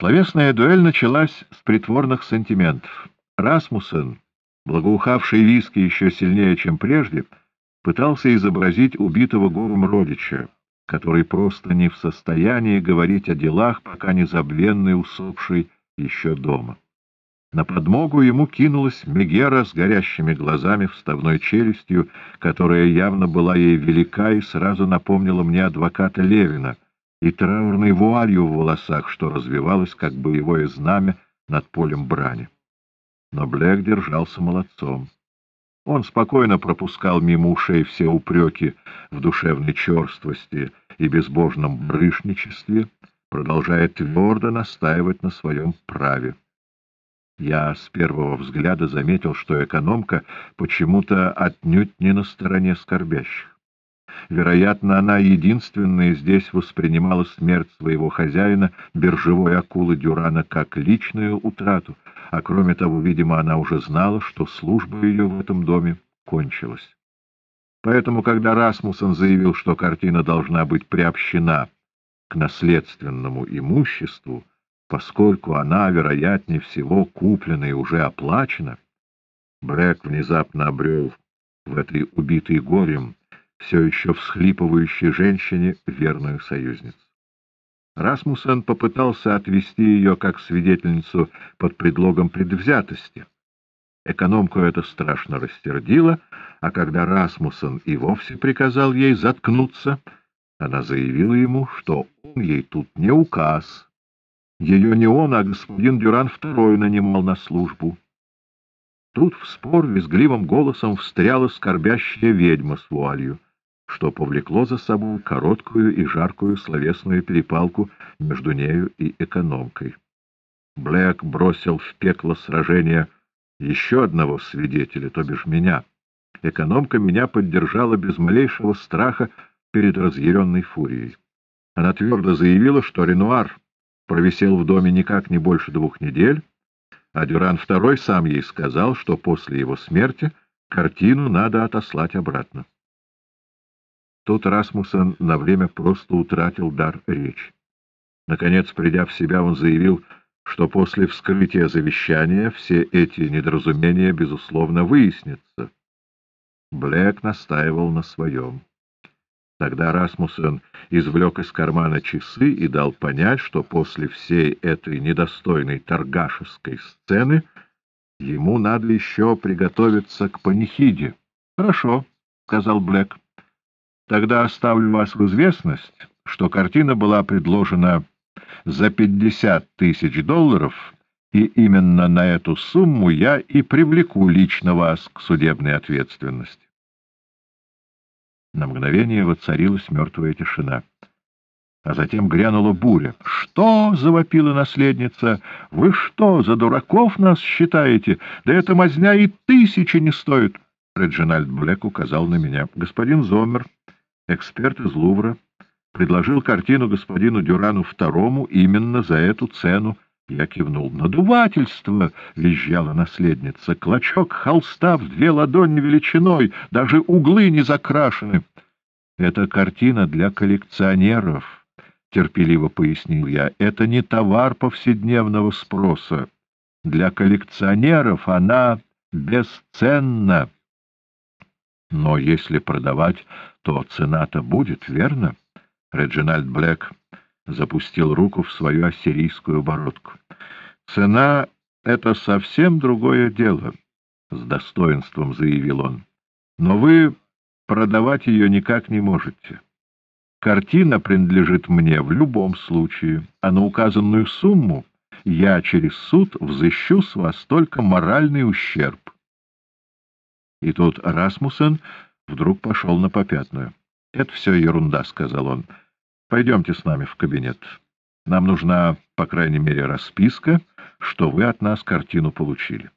Словесная дуэль началась с притворных сантиментов. Расмуссен, благоухавший виски еще сильнее, чем прежде, пытался изобразить убитого горем родича, который просто не в состоянии говорить о делах, пока незабвенный усопший еще дома. На подмогу ему кинулась Мегера с горящими глазами, вставной челюстью, которая явно была ей велика и сразу напомнила мне адвоката Левина, и траурной вуалью в волосах, что развивалось как боевое знамя над полем брани. Но Блэк держался молодцом. Он спокойно пропускал мимо ушей все упреки в душевной черствости и безбожном брышничестве, продолжая твердо настаивать на своем праве. Я с первого взгляда заметил, что экономка почему-то отнюдь не на стороне скорбящих. Вероятно, она единственная здесь воспринимала смерть своего хозяина, биржевой акулы Дюрана, как личную утрату, а кроме того, видимо, она уже знала, что служба ее в этом доме кончилась. Поэтому, когда Расмуссен заявил, что картина должна быть приобщена к наследственному имуществу, поскольку она, вероятнее всего, куплена и уже оплачена, Брэк внезапно обрел в этой убитой горем, все еще всхлипывающей женщине, верную союзницу. Расмуссен попытался отвести ее как свидетельницу под предлогом предвзятости. Экономку это страшно растердило, а когда Расмуссен и вовсе приказал ей заткнуться, она заявила ему, что он ей тут не указ, ее не он, а господин Дюран второй нанимал на службу. Тут в спор визгливым голосом встряла скорбящая ведьма с вуалью, что повлекло за собой короткую и жаркую словесную перепалку между нею и экономкой. Блэк бросил в пекло сражения еще одного свидетеля, то бишь меня. Экономка меня поддержала без малейшего страха перед разъяренной фурией. Она твердо заявила, что Ренуар провисел в доме никак не больше двух недель, а Дюран II сам ей сказал, что после его смерти картину надо отослать обратно. Тут Расмуссен на время просто утратил дар речи. Наконец, придя в себя, он заявил, что после вскрытия завещания все эти недоразумения, безусловно, выяснятся. Блэк настаивал на своем. Тогда Расмуссен извлек из кармана часы и дал понять, что после всей этой недостойной торгашеской сцены ему надо еще приготовиться к панихиде. — Хорошо, — сказал Блэк. — Тогда оставлю вас в известность, что картина была предложена за пятьдесят тысяч долларов, и именно на эту сумму я и привлеку лично вас к судебной ответственности. На мгновение воцарилась мертвая тишина. А затем грянула буря. «Что?» — завопила наследница. «Вы что, за дураков нас считаете? Да эта мазня и тысячи не стоит!» Реджинальд Блэк указал на меня. «Господин Зомер, эксперт из Лувра, предложил картину господину Дюрану второму именно за эту цену. Я кивнул. «Надувательство!» — визжала наследница. «Клочок холста в две ладони величиной, даже углы не закрашены». «Это картина для коллекционеров», — терпеливо пояснил я. «Это не товар повседневного спроса. Для коллекционеров она бесценна». «Но если продавать, то цена-то будет, верно?» Реджинальд Блэк запустил руку в свою ассирийскую бородку. «Цена — это совсем другое дело», — с достоинством заявил он. «Но вы продавать ее никак не можете. Картина принадлежит мне в любом случае, а на указанную сумму я через суд взыщу с вас только моральный ущерб». И тут Расмуссен вдруг пошел на попятную. «Это все ерунда», — сказал он. Пойдемте с нами в кабинет. Нам нужна, по крайней мере, расписка, что вы от нас картину получили.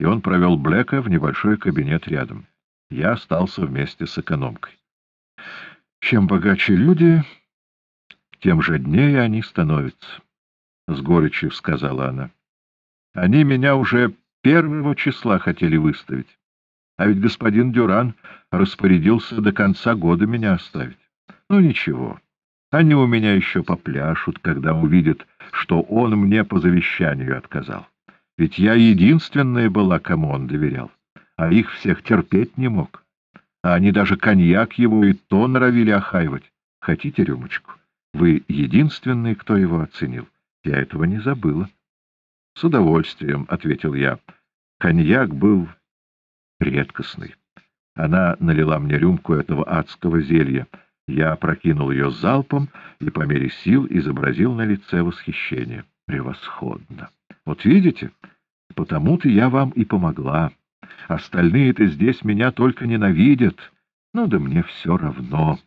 И он провел Блэка в небольшой кабинет рядом. Я остался вместе с экономкой. Чем богаче люди, тем жаднее они становятся, — с горечью сказала она. Они меня уже первого числа хотели выставить, а ведь господин Дюран распорядился до конца года меня оставить. Ну, ничего. Они у меня еще попляшут, когда увидят, что он мне по завещанию отказал. Ведь я единственная была, кому он доверял, а их всех терпеть не мог. А они даже коньяк его и то норовили охаивать. Хотите рюмочку? Вы единственный, кто его оценил. Я этого не забыла. — С удовольствием, — ответил я. Коньяк был редкостный. Она налила мне рюмку этого адского зелья. Я прокинул ее залпом и по мере сил изобразил на лице восхищение. Превосходно! Вот видите, потому-то я вам и помогла. Остальные-то здесь меня только ненавидят. Ну да мне все равно.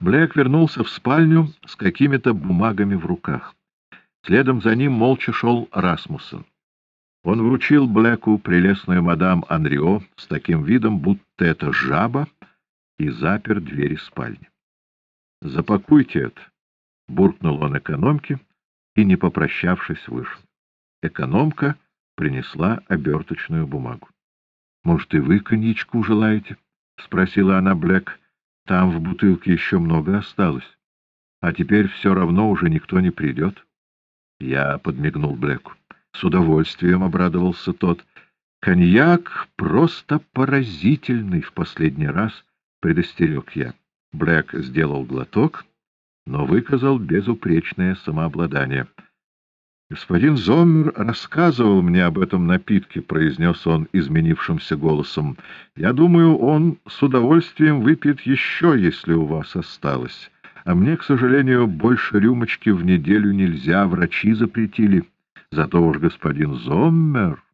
Блэк вернулся в спальню с какими-то бумагами в руках. Следом за ним молча шел Расмуссен. Он вручил Блэку прелестную мадам Анрио с таким видом, будто это жаба, и запер двери спальни. «Запакуйте это!» — буркнул он экономке и, не попрощавшись, вышел. Экономка принесла оберточную бумагу. «Может, и вы коньячку желаете?» — спросила она Блэк. «Там в бутылке еще много осталось. А теперь все равно уже никто не придет». Я подмигнул Блэку. С удовольствием обрадовался тот. Коньяк просто поразительный в последний раз, предостерег я. Блэк сделал глоток, но выказал безупречное самообладание. «Господин Зоммер рассказывал мне об этом напитке», — произнес он изменившимся голосом. «Я думаю, он с удовольствием выпьет еще, если у вас осталось. А мне, к сожалению, больше рюмочки в неделю нельзя, врачи запретили». Зато уж господин Зоммер